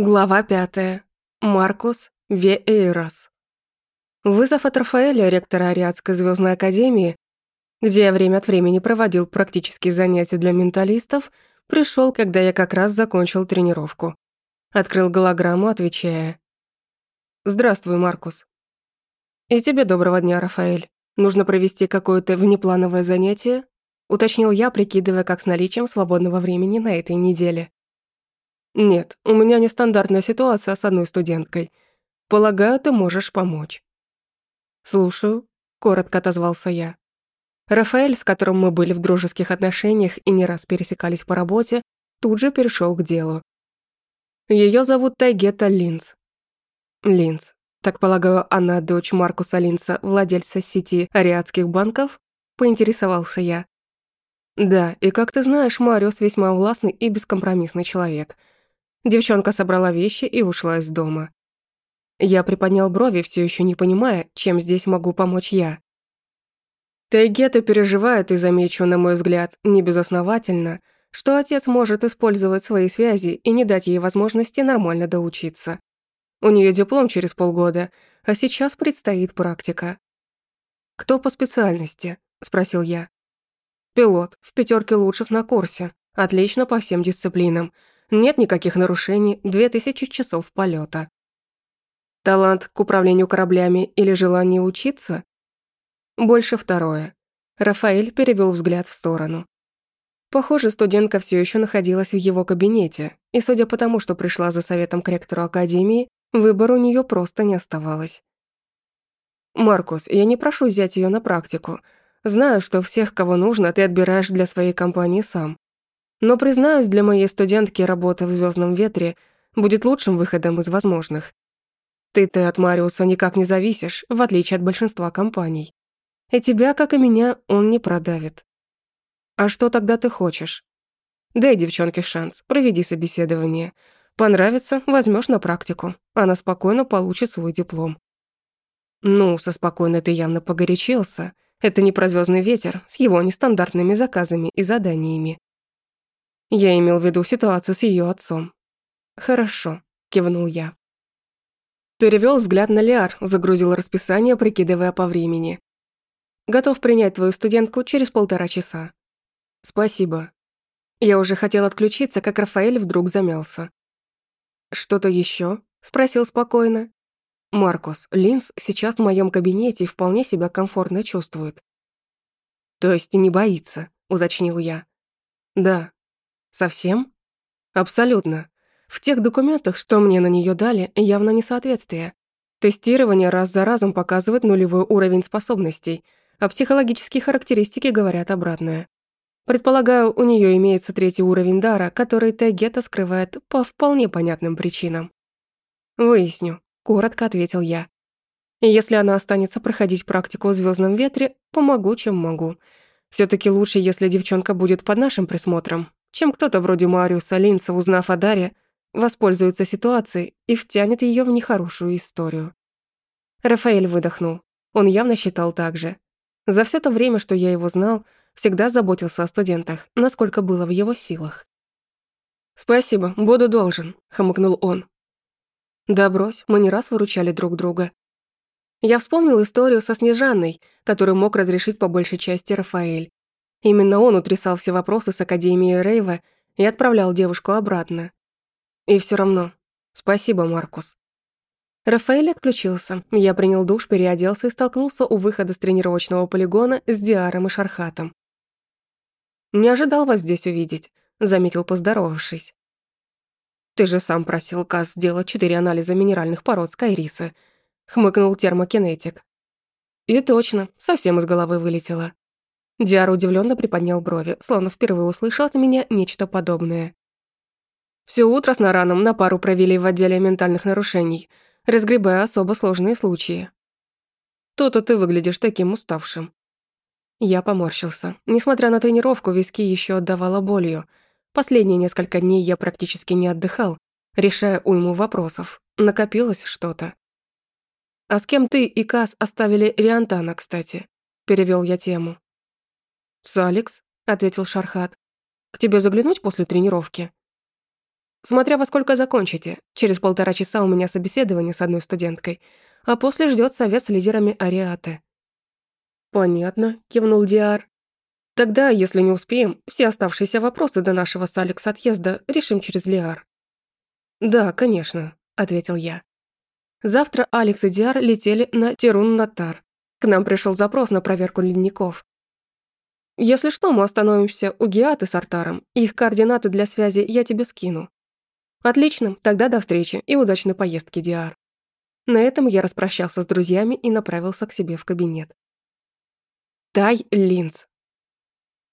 Глава пятая. Маркус Веэйрос. Вызов от Рафаэля, ректора Ариадской звездной академии, где я время от времени проводил практические занятия для менталистов, пришел, когда я как раз закончил тренировку. Открыл голограмму, отвечая. «Здравствуй, Маркус». «И тебе доброго дня, Рафаэль. Нужно провести какое-то внеплановое занятие?» уточнил я, прикидывая, как с наличием свободного времени на этой неделе. «Нет, у меня нестандартная ситуация с одной студенткой. Полагаю, ты можешь помочь». «Слушаю», — коротко отозвался я. Рафаэль, с которым мы были в дружеских отношениях и не раз пересекались по работе, тут же перешел к делу. Ее зовут Тайгета Линз. Линз. Так полагаю, она дочь Маркуса Линца, владельца сети ариадских банков? Поинтересовался я. Да, и как ты знаешь, Мариус весьма властный и бескомпромиссный человек — Девчонка собрала вещи и ушла из дома. Я приподнял брови, все еще не понимая, чем здесь могу помочь я. Тайгета переживает и, замечу, на мой взгляд, небезосновательно, что отец может использовать свои связи и не дать ей возможности нормально доучиться. У нее диплом через полгода, а сейчас предстоит практика. «Кто по специальности?» – спросил я. «Пилот, в пятерке лучших на курсе, отлично по всем дисциплинам, нет никаких нарушений, 2000 часов полета. Талант к управлению кораблями или желание учиться? Больше второе. Рафаэль перевел взгляд в сторону. Похоже, студентка все еще находилась в его кабинете, и судя по тому, что пришла за советом к ректору академии, выбора у нее просто не оставалось. «Маркус, я не прошу взять ее на практику. Знаю, что всех, кого нужно, ты отбираешь для своей компании сам. Но, признаюсь, для моей студентки работа в звездном ветре будет лучшим выходом из возможных. Ты-то от Мариуса никак не зависишь, в отличие от большинства компаний. И тебя, как и меня, он не продавит. А что тогда ты хочешь? Дай девчонке шанс, проведи собеседование. Понравится, возьмешь на практику. Она спокойно получит свой диплом. Ну, со спокойно ты явно погорячился. Это не про звездный ветер с его нестандартными заказами и заданиями. Я имел в виду ситуацию с ее отцом. «Хорошо», — кивнул я. Перевел взгляд на Лиар, загрузил расписание, прикидывая по времени. «Готов принять твою студентку через полтора часа». «Спасибо». Я уже хотел отключиться, как Рафаэль вдруг замялся. «Что-то еще? спросил спокойно. «Маркус, Линз сейчас в моем кабинете и вполне себя комфортно чувствует». «То есть не боится?» — уточнил я. «Да», Совсем? Абсолютно. В тех документах, что мне на нее дали, явно несоответствие. Тестирование раз за разом показывает нулевой уровень способностей, а психологические характеристики говорят обратное. Предполагаю, у нее имеется третий уровень дара, который Тегета скрывает по вполне понятным причинам. «Выясню», — коротко ответил я. «Если она останется проходить практику в звездном ветре, помогу, чем могу. все таки лучше, если девчонка будет под нашим присмотром, чем кто-то вроде Мариуса Линца, узнав о Даре, воспользуется ситуацией и втянет ее в нехорошую историю. Рафаэль выдохнул. Он явно считал так же. За все то время, что я его знал, всегда заботился о студентах, насколько было в его силах. «Спасибо, буду должен», — хмыкнул он. «Да брось, мы не раз выручали друг друга». Я вспомнил историю со Снежанной, которую мог разрешить по большей части Рафаэль. Именно он утрясал все вопросы с Академией Рейва и отправлял девушку обратно. И все равно. Спасибо, Маркус. Рафаэль отключился. Я принял душ, переоделся и столкнулся у выхода с тренировочного полигона с Диаром и Шархатом. «Не ожидал вас здесь увидеть», — заметил, поздоровавшись. «Ты же сам просил Каз сделать четыре анализа минеральных пород Скайриса», — хмыкнул термокинетик. «И точно, совсем из головы вылетело. Диар удивленно приподнял брови, словно впервые услышал от меня нечто подобное. Все утро с Нараном на пару провели в отделе ментальных нарушений, разгребая особо сложные случаи. То-то ты выглядишь таким уставшим. Я поморщился. Несмотря на тренировку, виски еще отдавала болью. Последние несколько дней я практически не отдыхал, решая уйму вопросов. Накопилось что-то. «А с кем ты и Кас оставили Риантана, кстати?» Перевел я тему. «С Алекс», — ответил Шархат. «К тебе заглянуть после тренировки?» Смотря во сколько закончите. Через полтора часа у меня собеседование с одной студенткой, а после ждет совет с лидерами Ариаты». «Понятно», — кивнул Диар. «Тогда, если не успеем, все оставшиеся вопросы до нашего с Алекс отъезда решим через Лиар». «Да, конечно», — ответил я. Завтра Алекс и Диар летели на Тирун-Натар. К нам пришел запрос на проверку ледников. Если что, мы остановимся у Геаты с Артаром. Их координаты для связи я тебе скину. Отлично, тогда до встречи и удачной поездки, Диар. На этом я распрощался с друзьями и направился к себе в кабинет. Тай Линц.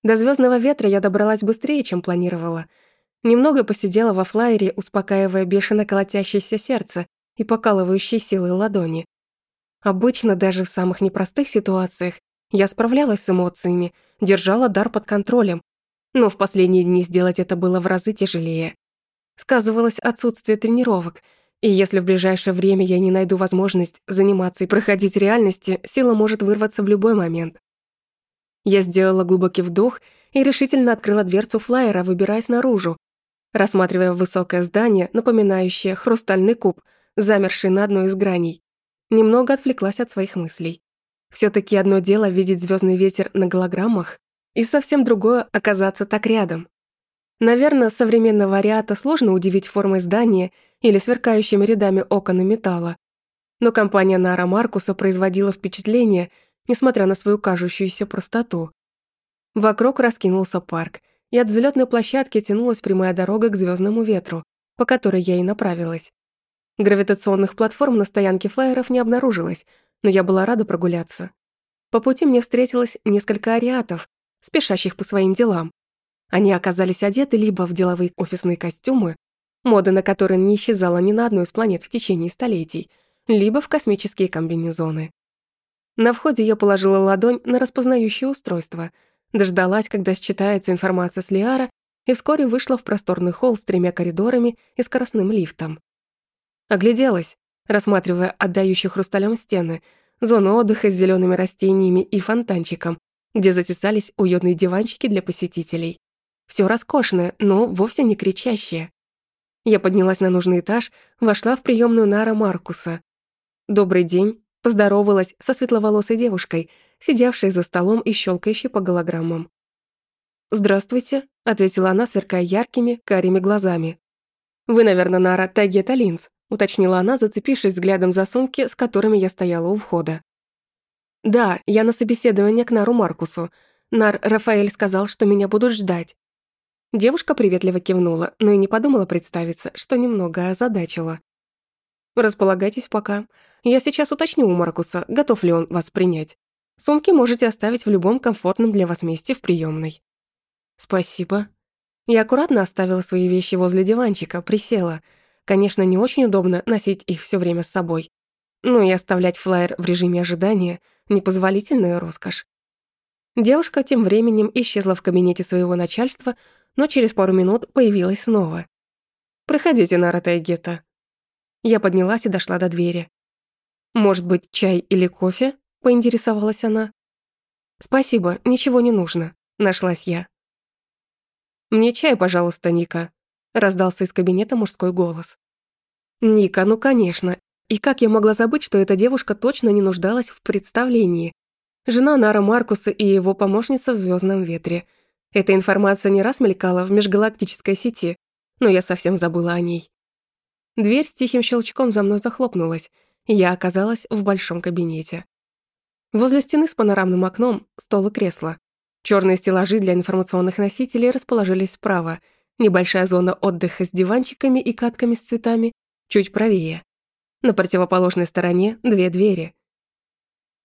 До звездного ветра я добралась быстрее, чем планировала. Немного посидела во флайере, успокаивая бешено колотящееся сердце и покалывающие силы ладони. Обычно даже в самых непростых ситуациях я справлялась с эмоциями, держала дар под контролем, но в последние дни сделать это было в разы тяжелее. Сказывалось отсутствие тренировок, и если в ближайшее время я не найду возможность заниматься и проходить реальности, сила может вырваться в любой момент. Я сделала глубокий вдох и решительно открыла дверцу флайера, выбираясь наружу, рассматривая высокое здание, напоминающее хрустальный куб, замерший на одной из граней. Немного отвлеклась от своих мыслей. Все таки одно дело видеть звездный ветер на голограммах, и совсем другое — оказаться так рядом. Наверное, современного ариата сложно удивить формой здания или сверкающими рядами окон и металла. Но компания Нара Маркуса производила впечатление, несмотря на свою кажущуюся простоту. Вокруг раскинулся парк, и от взлетной площадки тянулась прямая дорога к звездному ветру, по которой я и направилась. Гравитационных платформ на стоянке флайеров не обнаружилось, но я была рада прогуляться. По пути мне встретилось несколько ариатов, спешащих по своим делам. Они оказались одеты либо в деловые офисные костюмы, мода на которые не исчезала ни на одной из планет в течение столетий, либо в космические комбинезоны. На входе я положила ладонь на распознающее устройство, дождалась, когда считается информация с Лиара, и вскоре вышла в просторный холл с тремя коридорами и скоростным лифтом. Огляделась, рассматривая отдающие хрусталем стены, зону отдыха с зелеными растениями и фонтанчиком, где затесались уютные диванчики для посетителей. Все роскошное, но вовсе не кричащее. Я поднялась на нужный этаж, вошла в приемную Нара Маркуса. «Добрый день», поздоровалась со светловолосой девушкой, сидевшей за столом и щелкающей по голограммам. «Здравствуйте», — ответила она, сверкая яркими, карими глазами. «Вы, наверное, Нара Тагета Линз», уточнила она, зацепившись взглядом за сумки, с которыми я стояла у входа. «Да, я на собеседование к Нару Маркусу. Нар Рафаэль сказал, что меня будут ждать». Девушка приветливо кивнула, но и не подумала представиться, что немного озадачила. «Располагайтесь пока. Я сейчас уточню у Маркуса, готов ли он вас принять. Сумки можете оставить в любом комфортном для вас месте в приемной. «Спасибо». Я аккуратно оставила свои вещи возле диванчика, присела – Конечно, не очень удобно носить их все время с собой. Но и оставлять флаер в режиме ожидания – непозволительная роскошь. Девушка тем временем исчезла в кабинете своего начальства, но через пару минут появилась снова. «Проходите, Нара Тайгета». Я поднялась и дошла до двери. «Может быть, чай или кофе?» – поинтересовалась она. «Спасибо, ничего не нужно», – нашлась я. «Мне чай, пожалуйста, Ника», раздался из кабинета мужской голос. Ника, ну конечно. И как я могла забыть, что эта девушка точно не нуждалась в представлении? Жена Нара Маркуса и его помощница в звездном ветре. Эта информация не раз мелькала в межгалактической сети, но я совсем забыла о ней. Дверь с тихим щелчком за мной захлопнулась, и я оказалась в большом кабинете. Возле стены с панорамным окном стол и кресло. Черные стеллажи для информационных носителей расположились справа – Небольшая зона отдыха с диванчиками и катками с цветами чуть правее. На противоположной стороне две двери.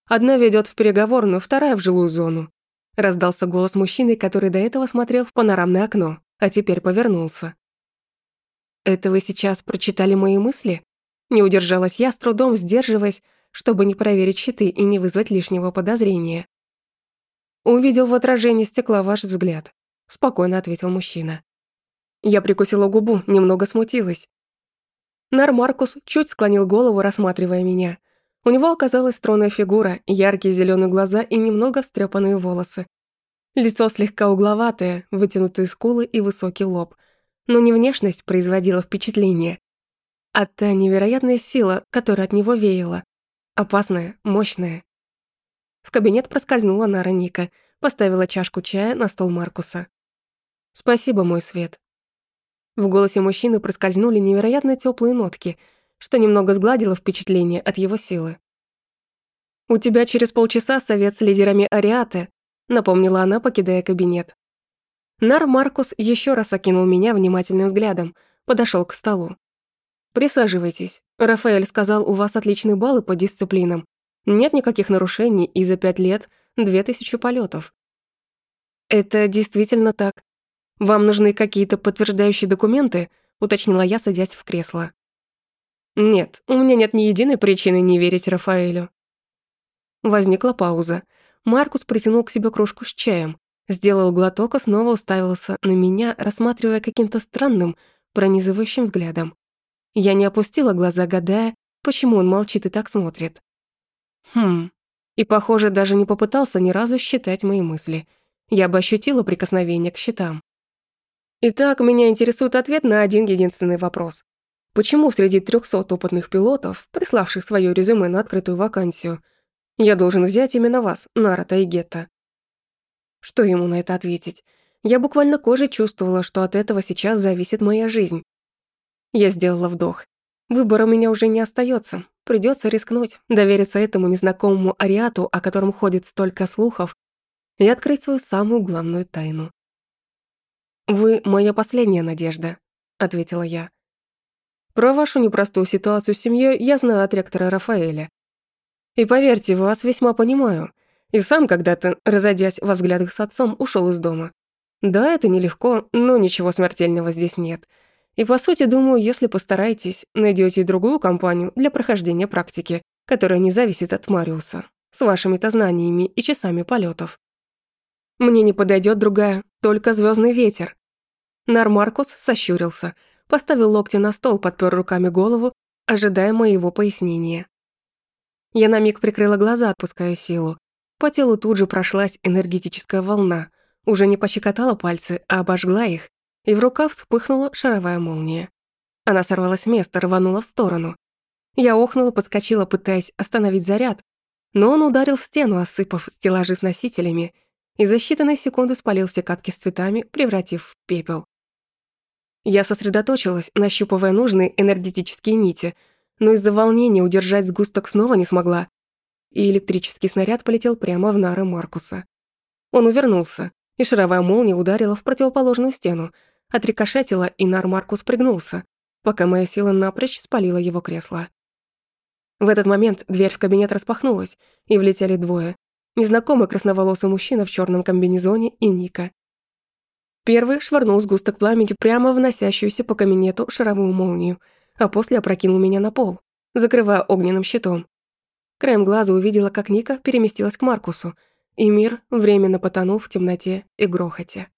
Одна ведет в переговорную, вторая в жилую зону. Раздался голос мужчины, который до этого смотрел в панорамное окно, а теперь повернулся. «Это вы сейчас прочитали мои мысли?» Не удержалась я, с трудом сдерживаясь, чтобы не проверить щиты и не вызвать лишнего подозрения. «Увидел в отражении стекла ваш взгляд», — спокойно ответил мужчина. Я прикусила губу, немного смутилась. Нар Маркус чуть склонил голову, рассматривая меня. У него оказалась стройная фигура, яркие зеленые глаза и немного встрепанные волосы. Лицо слегка угловатое, вытянутые скулы и высокий лоб. Но не внешность производила впечатление, а та невероятная сила, которая от него веяла. Опасная, мощная. В кабинет проскользнула Нара Ника, поставила чашку чая на стол Маркуса. «Спасибо, мой свет». В голосе мужчины проскользнули невероятно теплые нотки, что немного сгладило впечатление от его силы. «У тебя через полчаса совет с лидерами Ариаты», напомнила она, покидая кабинет. Нар Маркус еще раз окинул меня внимательным взглядом, подошел к столу. «Присаживайтесь. Рафаэль сказал, у вас отличные баллы по дисциплинам. Нет никаких нарушений, и за пять лет две тысячи полетов. «Это действительно так. Вам нужны какие-то подтверждающие документы?» уточнила я, садясь в кресло. «Нет, у меня нет ни единой причины не верить Рафаэлю». Возникла пауза. Маркус притянул к себе кружку с чаем, сделал глоток и снова уставился на меня, рассматривая каким-то странным, пронизывающим взглядом. Я не опустила глаза, гадая, почему он молчит и так смотрит. Хм. И, похоже, даже не попытался ни разу считать мои мысли. Я бы ощутила прикосновение к счетам. Итак, меня интересует ответ на один единственный вопрос. Почему среди 300 опытных пилотов, приславших свое резюме на открытую вакансию, я должен взять именно вас, Нарата и Гетта? Что ему на это ответить? Я буквально кожей чувствовала, что от этого сейчас зависит моя жизнь. Я сделала вдох. Выбора у меня уже не остается. Придется рискнуть, довериться этому незнакомому ариату, о котором ходит столько слухов, и открыть свою самую главную тайну. «Вы моя последняя надежда», — ответила я. «Про вашу непростую ситуацию с семьей я знаю от ректора Рафаэля. И поверьте, вас весьма понимаю. И сам когда-то, разойдясь во взглядах с отцом, ушел из дома. Да, это нелегко, но ничего смертельного здесь нет. И по сути, думаю, если постараетесь, найдете другую компанию для прохождения практики, которая не зависит от Мариуса, с вашими-то знаниями и часами полетов. Мне не подойдет другая, только звездный ветер. Нармаркус сощурился, поставил локти на стол, подпер руками голову, ожидая моего пояснения. Я на миг прикрыла глаза, отпуская силу. По телу тут же прошлась энергетическая волна, уже не пощекотала пальцы, а обожгла их, и в рукав вспыхнула шаровая молния. Она сорвалась с места, рванула в сторону. Я охнула, подскочила, пытаясь остановить заряд, но он ударил в стену, осыпав стеллажи с носителями, и за считанные секунды спалил все катки с цветами, превратив в пепел. Я сосредоточилась, нащупывая нужные энергетические нити, но из-за волнения удержать сгусток снова не смогла, и электрический снаряд полетел прямо в нары Маркуса. Он увернулся, и шаровая молния ударила в противоположную стену, отрикошетила, и Нар Маркус пригнулся, пока моя сила напрочь спалила его кресло. В этот момент дверь в кабинет распахнулась, и влетели двое. Незнакомый красноволосый мужчина в черном комбинезоне и Ника. Первый швырнул сгусток пламени прямо в носящуюся по кабинету шаровую молнию, а после опрокинул меня на пол, закрывая огненным щитом. Краем глаза увидела, как Ника переместилась к Маркусу, и мир временно потонул в темноте и грохоте.